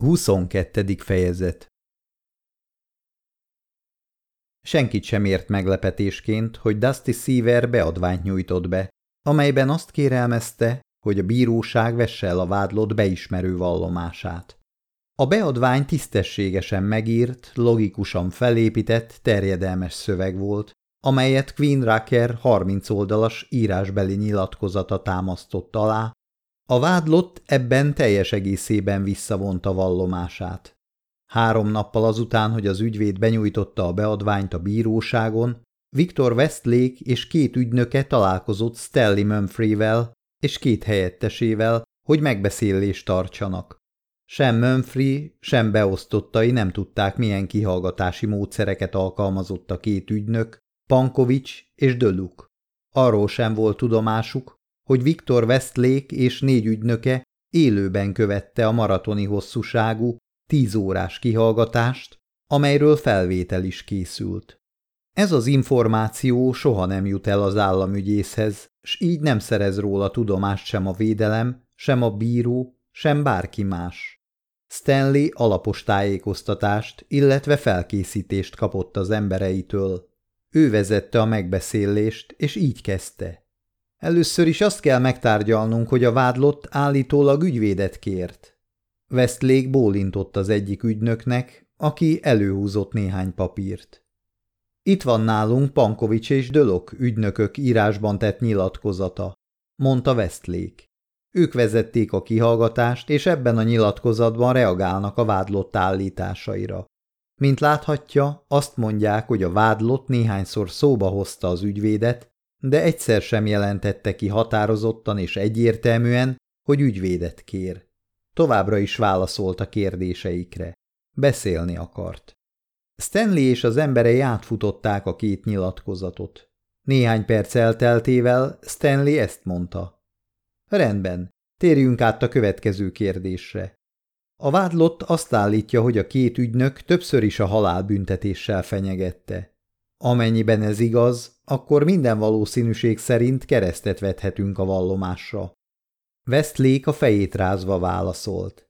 22. fejezet Senkit sem ért meglepetésként, hogy Dusty Seaver beadványt nyújtott be, amelyben azt kérelmezte, hogy a bíróság vesse el a vádlott beismerő vallomását. A beadvány tisztességesen megírt, logikusan felépített, terjedelmes szöveg volt, amelyet Queen Racker 30 oldalas írásbeli nyilatkozata támasztott alá, a vádlott ebben teljes egészében visszavonta vallomását. Három nappal azután, hogy az ügyvéd benyújtotta a beadványt a bíróságon, Viktor Westlake és két ügynöke találkozott Stanley Mumfrey-vel és két helyettesével, hogy megbeszélést tartsanak. Sem Mumfrey, sem beosztottai nem tudták, milyen kihallgatási módszereket alkalmazott a két ügynök, Pankovics és Döluk. Arról sem volt tudomásuk, hogy Viktor Westlake és négy ügynöke élőben követte a maratoni hosszúságú, tíz órás kihallgatást, amelyről felvétel is készült. Ez az információ soha nem jut el az államügyészhez, s így nem szerez róla tudomást sem a védelem, sem a bíró, sem bárki más. Stanley alapos tájékoztatást, illetve felkészítést kapott az embereitől. Ő vezette a megbeszélést, és így kezdte. Először is azt kell megtárgyalnunk, hogy a vádlott állítólag ügyvédet kért. Westlake bólintott az egyik ügynöknek, aki előhúzott néhány papírt. Itt van nálunk Pankovics és Dölok ügynökök írásban tett nyilatkozata, mondta Westlake. Ők vezették a kihallgatást, és ebben a nyilatkozatban reagálnak a vádlott állításaira. Mint láthatja, azt mondják, hogy a vádlott néhányszor szóba hozta az ügyvédet, de egyszer sem jelentette ki határozottan és egyértelműen, hogy ügyvédet kér. Továbbra is válaszolt a kérdéseikre. Beszélni akart. Stanley és az emberei átfutották a két nyilatkozatot. Néhány perc elteltével Stanley ezt mondta. Rendben, térjünk át a következő kérdésre. A vádlott azt állítja, hogy a két ügynök többször is a halálbüntetéssel fenyegette. Amennyiben ez igaz, akkor minden valószínűség szerint keresztet vethetünk a vallomásra. Westlake a fejét rázva válaszolt.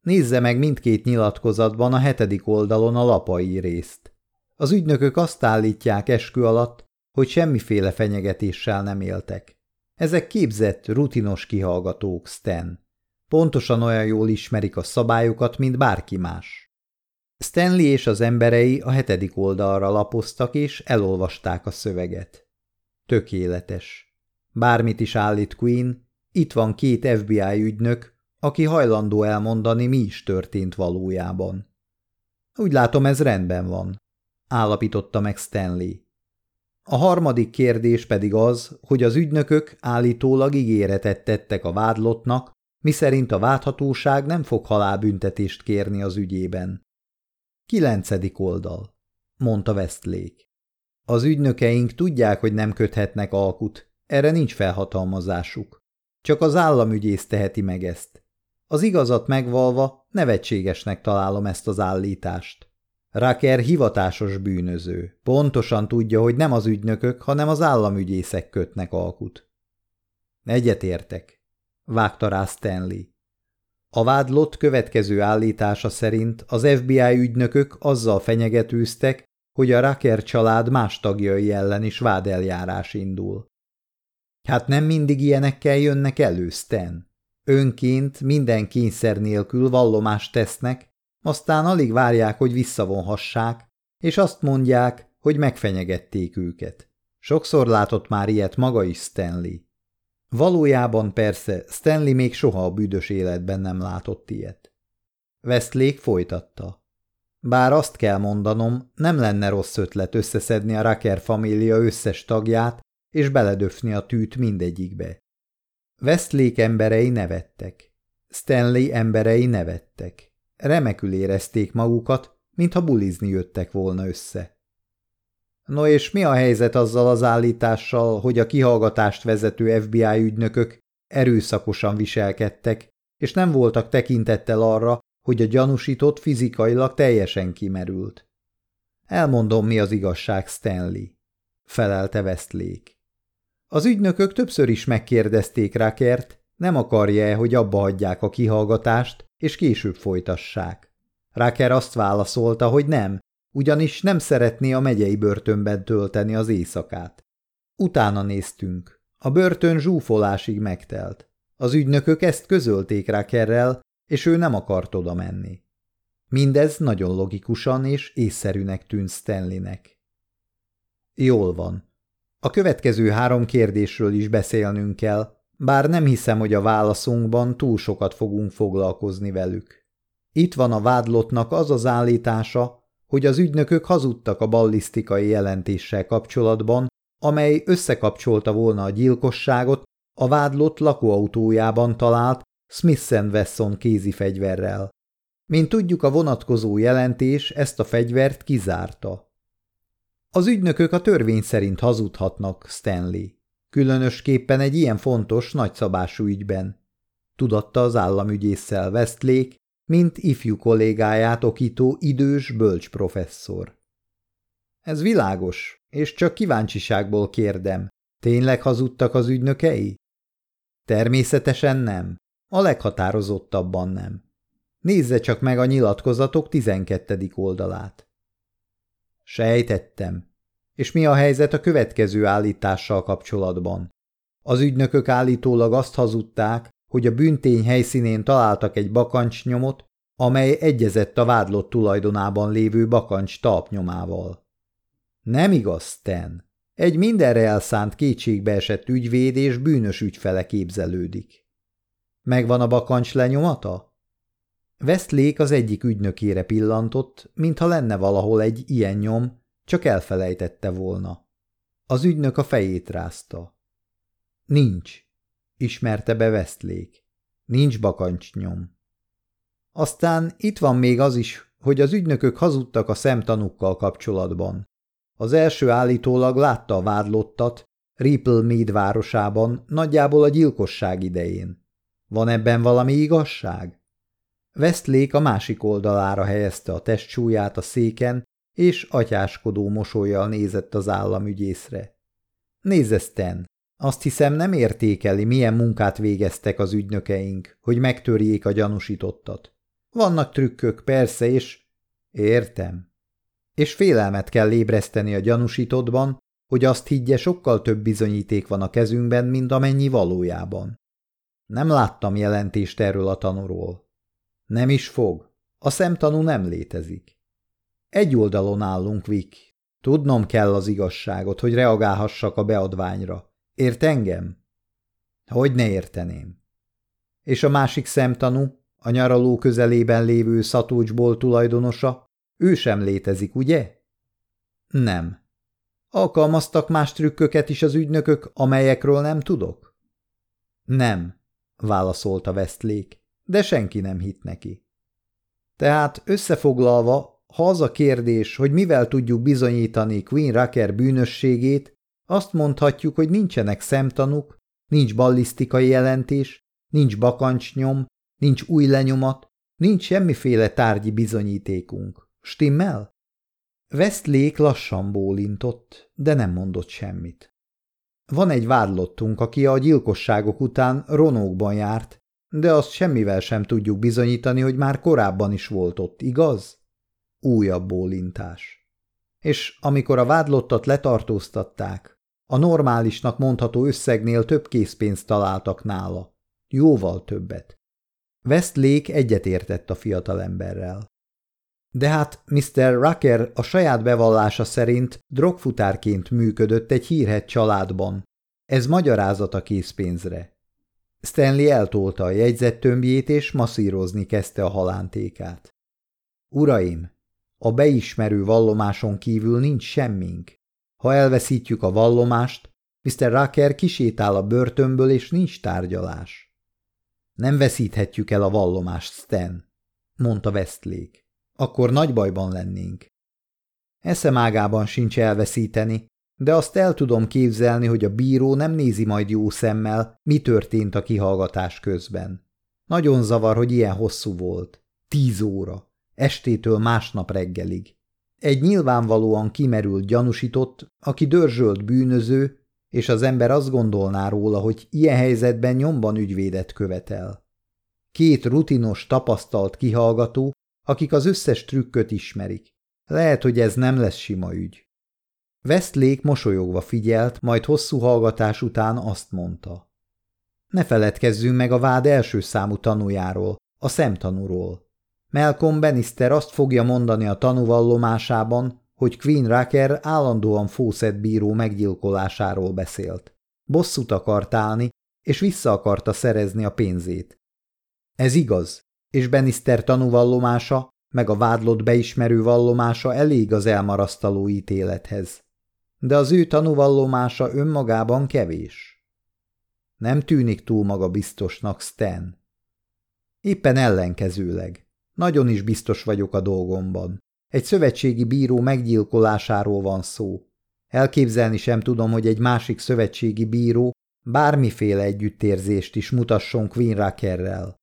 Nézze meg mindkét nyilatkozatban a hetedik oldalon a lapai részt. Az ügynökök azt állítják eskü alatt, hogy semmiféle fenyegetéssel nem éltek. Ezek képzett, rutinos kihallgatók, Stan. Pontosan olyan jól ismerik a szabályokat, mint bárki más. Stanley és az emberei a hetedik oldalra lapoztak, és elolvasták a szöveget. Tökéletes. Bármit is állít Queen, itt van két FBI ügynök, aki hajlandó elmondani, mi is történt valójában. Úgy látom, ez rendben van, állapította meg Stanley. A harmadik kérdés pedig az, hogy az ügynökök állítólag ígéretet tettek a vádlottnak, miszerint a vádhatóság nem fog halálbüntetést kérni az ügyében. Kilencedik oldal, mondta Westlake. Az ügynökeink tudják, hogy nem köthetnek alkut, erre nincs felhatalmazásuk. Csak az államügyész teheti meg ezt. Az igazat megvalva nevetségesnek találom ezt az állítást. Raker hivatásos bűnöző. Pontosan tudja, hogy nem az ügynökök, hanem az államügyészek kötnek alkut. Egyetértek, vágta rá Stanley. A vádlott következő állítása szerint az FBI ügynökök azzal fenyegetőztek, hogy a Raker család más tagjai ellen is vádeljárás indul. Hát nem mindig ilyenekkel jönnek elő, Stan. Önként minden kényszer nélkül vallomást tesznek, aztán alig várják, hogy visszavonhassák, és azt mondják, hogy megfenyegették őket. Sokszor látott már ilyet maga is Stanley. Valójában persze Stanley még soha a büdös életben nem látott ilyet. Westlake folytatta. Bár azt kell mondanom, nem lenne rossz ötlet összeszedni a Raker família összes tagját, és beledöfni a tűt mindegyikbe. Westlake emberei nevettek. Stanley emberei nevettek. Remekül érezték magukat, mintha bulizni jöttek volna össze. No és mi a helyzet azzal az állítással, hogy a kihallgatást vezető FBI ügynökök erőszakosan viselkedtek, és nem voltak tekintettel arra, hogy a gyanúsított fizikailag teljesen kimerült? Elmondom, mi az igazság, Stanley, felelte Westlake. Az ügynökök többször is megkérdezték Rakert, nem akarja-e, hogy abba hagyják a kihallgatást, és később folytassák. Raker azt válaszolta, hogy nem, ugyanis nem szeretné a megyei börtönben tölteni az éjszakát. Utána néztünk. A börtön zsúfolásig megtelt. Az ügynökök ezt közölték Rakerrel, és ő nem akart oda menni. Mindez nagyon logikusan és észszerűnek tűnt Stanleynek. Jól van. A következő három kérdésről is beszélnünk kell, bár nem hiszem, hogy a válaszunkban túl sokat fogunk foglalkozni velük. Itt van a vádlottnak az az állítása, hogy az ügynökök hazudtak a ballisztikai jelentéssel kapcsolatban, amely összekapcsolta volna a gyilkosságot a vádlott lakóautójában talált Smith Wesson kézi fegyverrel. Mint tudjuk, a vonatkozó jelentés ezt a fegyvert kizárta. Az ügynökök a törvény szerint hazudhatnak, Stanley. Különösképpen egy ilyen fontos, nagyszabású ügyben. Tudatta az államügyésszel Westlake, mint ifjú kollégáját okító idős bölcs professzor. Ez világos, és csak kíváncsiságból kérdem. Tényleg hazudtak az ügynökei? Természetesen nem. A leghatározottabban nem. Nézze csak meg a nyilatkozatok tizenkettedik oldalát. Sejtettem. És mi a helyzet a következő állítással kapcsolatban? Az ügynökök állítólag azt hazudták, hogy a büntény helyszínén találtak egy bakancsnyomot, amely egyezett a vádlott tulajdonában lévő bakancs talpnyomával. Nem igaz, Stan. Egy mindenre elszánt kétségbe esett ügyvéd és bűnös ügyfele képzelődik. Megvan a bakancs lenyomata? Westlake az egyik ügynökére pillantott, mintha lenne valahol egy ilyen nyom, csak elfelejtette volna. Az ügynök a fejét rázta. Nincs, ismerte be Westlake. Nincs bakancsnyom. Aztán itt van még az is, hogy az ügynökök hazudtak a szemtanúkkal kapcsolatban. Az első állítólag látta a vádlottat Ripple Mead városában nagyjából a gyilkosság idején. Van ebben valami igazság? Westlake a másik oldalára helyezte a testsúlyát a széken, és atyáskodó mosolyjal nézett az államügyészre. Nézze, Stan, azt hiszem nem értékeli, milyen munkát végeztek az ügynökeink, hogy megtörjék a gyanúsítottat. Vannak trükkök, persze, és... Értem. És félelmet kell ébreszteni a gyanúsítottban, hogy azt higgye, sokkal több bizonyíték van a kezünkben, mint amennyi valójában. Nem láttam jelentést erről a tanúról. Nem is fog. A szemtanú nem létezik. Egy oldalon állunk, Vic. Tudnom kell az igazságot, hogy reagálhassak a beadványra. Ért engem? Hogy ne érteném. És a másik szemtanú, a nyaraló közelében lévő szatócsból tulajdonosa, ő sem létezik, ugye? Nem. Alkalmaztak más trükköket is az ügynökök, amelyekről nem tudok? Nem, válaszolta Westlake, de senki nem hitt neki. Tehát összefoglalva, ha az a kérdés, hogy mivel tudjuk bizonyítani Queen Rucker bűnösségét, azt mondhatjuk, hogy nincsenek szemtanuk, nincs ballisztikai jelentés, nincs bakancsnyom, nincs új lenyomat, nincs semmiféle tárgyi bizonyítékunk. Stimmel? Westlake lassan bólintott, de nem mondott semmit. Van egy vádlottunk, aki a gyilkosságok után ronókban járt, de azt semmivel sem tudjuk bizonyítani, hogy már korábban is volt ott, igaz? Újabb bólintás. És amikor a vádlottat letartóztatták, a normálisnak mondható összegnél több készpénzt találtak nála. Jóval többet. Westlake egyetértett a fiatalemberrel. De hát Mr. Rucker a saját bevallása szerint drogfutárként működött egy hírhet családban. Ez magyarázat a készpénzre. Stanley eltolta a jegyzettömbjét és masszírozni kezdte a halántékát. Uraim, a beismerő vallomáson kívül nincs semmink. Ha elveszítjük a vallomást, Mr. Rucker kisétál a börtönből, és nincs tárgyalás. Nem veszíthetjük el a vallomást, Stan, mondta Westlake. Akkor nagy bajban lennénk. Eszemágában sincs elveszíteni, de azt el tudom képzelni, hogy a bíró nem nézi majd jó szemmel, mi történt a kihallgatás közben. Nagyon zavar, hogy ilyen hosszú volt. Tíz óra. Estétől másnap reggelig. Egy nyilvánvalóan kimerült gyanúsított, aki dörzsölt bűnöző, és az ember azt gondolná róla, hogy ilyen helyzetben nyomban ügyvédet követel. Két rutinos, tapasztalt kihallgató, akik az összes trükköt ismerik. Lehet, hogy ez nem lesz sima ügy. Westlake mosolyogva figyelt, majd hosszú hallgatás után azt mondta. Ne feledkezzünk meg a vád első számú tanújáról, a szemtanúról. Malcolm Bannister azt fogja mondani a tanúvallomásában, hogy Queen Racker állandóan Fawcett bíró meggyilkolásáról beszélt. Bosszút akart állni, és vissza akarta szerezni a pénzét. Ez igaz, és Bannister tanúvallomása, meg a vádlott beismerő vallomása elég az elmarasztaló ítélethez. De az ő tanúvallomása önmagában kevés. Nem tűnik túl magabiztosnak, Stan. Éppen ellenkezőleg. Nagyon is biztos vagyok a dolgomban. Egy szövetségi bíró meggyilkolásáról van szó. Elképzelni sem tudom, hogy egy másik szövetségi bíró bármiféle együttérzést is mutasson Queen Rackerrel.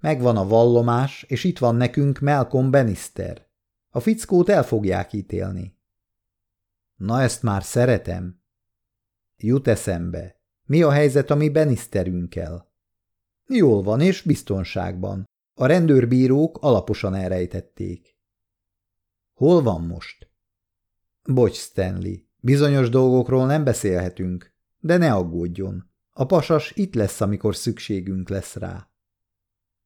Megvan a vallomás, és itt van nekünk Malcolm Bannister. A fickót el fogják ítélni. Na ezt már szeretem. Jut eszembe. Mi a helyzet a mi Bannisterünkkel? Jól van, és biztonságban. A rendőrbírók alaposan elrejtették. Hol van most? Bocs, Stanley, bizonyos dolgokról nem beszélhetünk, de ne aggódjon. A pasas itt lesz, amikor szükségünk lesz rá.